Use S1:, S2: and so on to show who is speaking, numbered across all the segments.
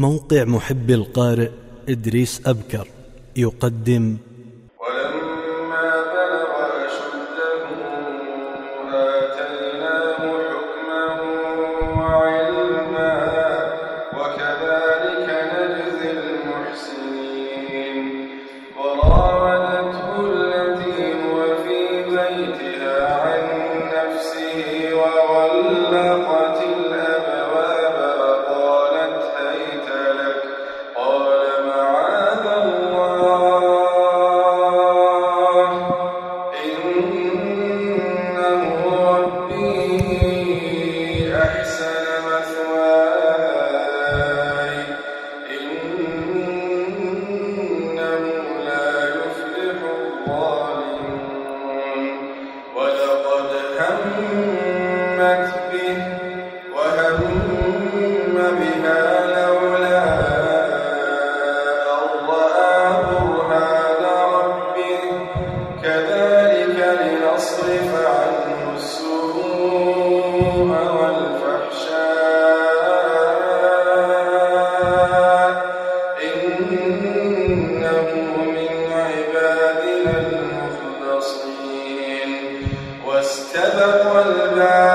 S1: موقع محب القارئ إدريس أبكر يقدم
S2: ولا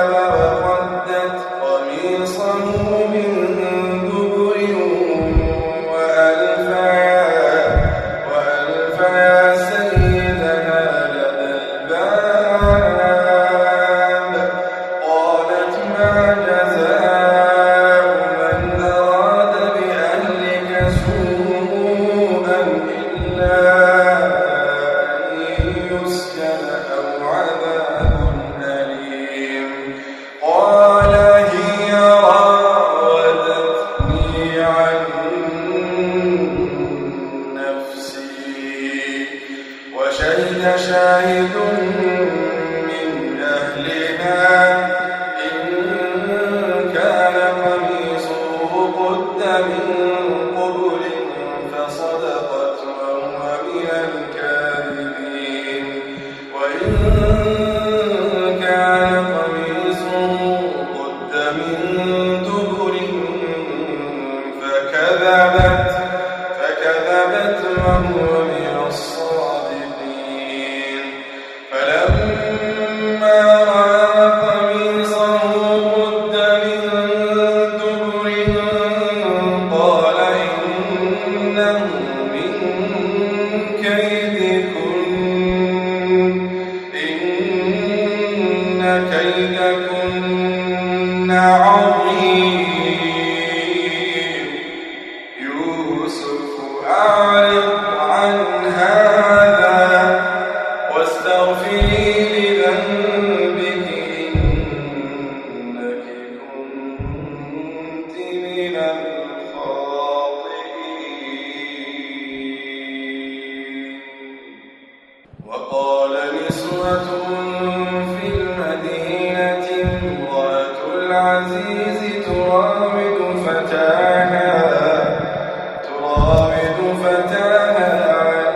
S2: شاهد من أهلنا. إن كان قميصه قد من عظيم. يوسف عليه العزيز ترابد فتاها ترابد فتاها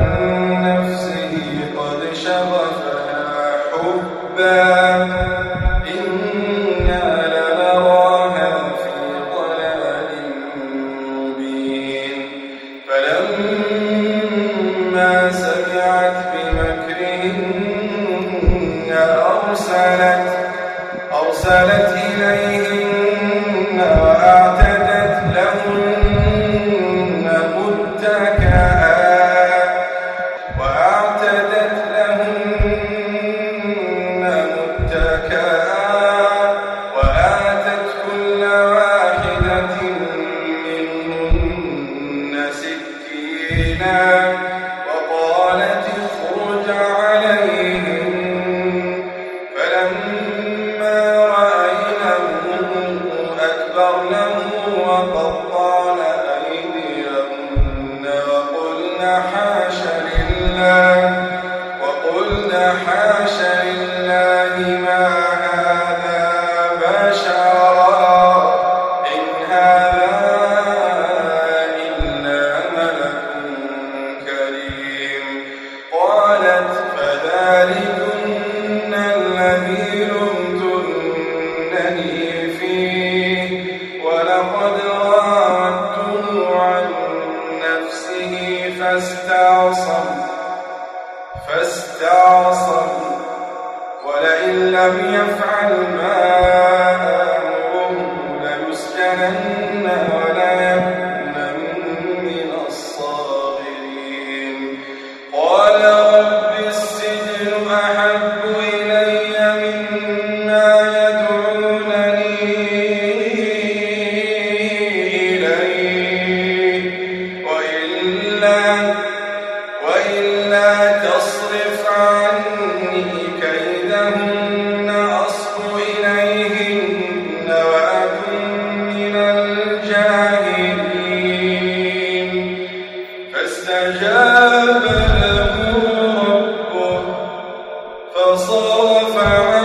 S2: عن نفسه قد شغفها حبا. أرسلت إليهن وأعتدت لهن متكئا وأعتدت لهن متكئا وآتت كل واحدة منهن سكينا فاستكبرنه وقطعن أيديهن وقلن حاش لله وقلن حاش لله ما هذا بشرا إن هذا إلا ملك كريم. قالت فذلكن فاستعصم. فاستعصم ولئن لم يفعل ما وصفا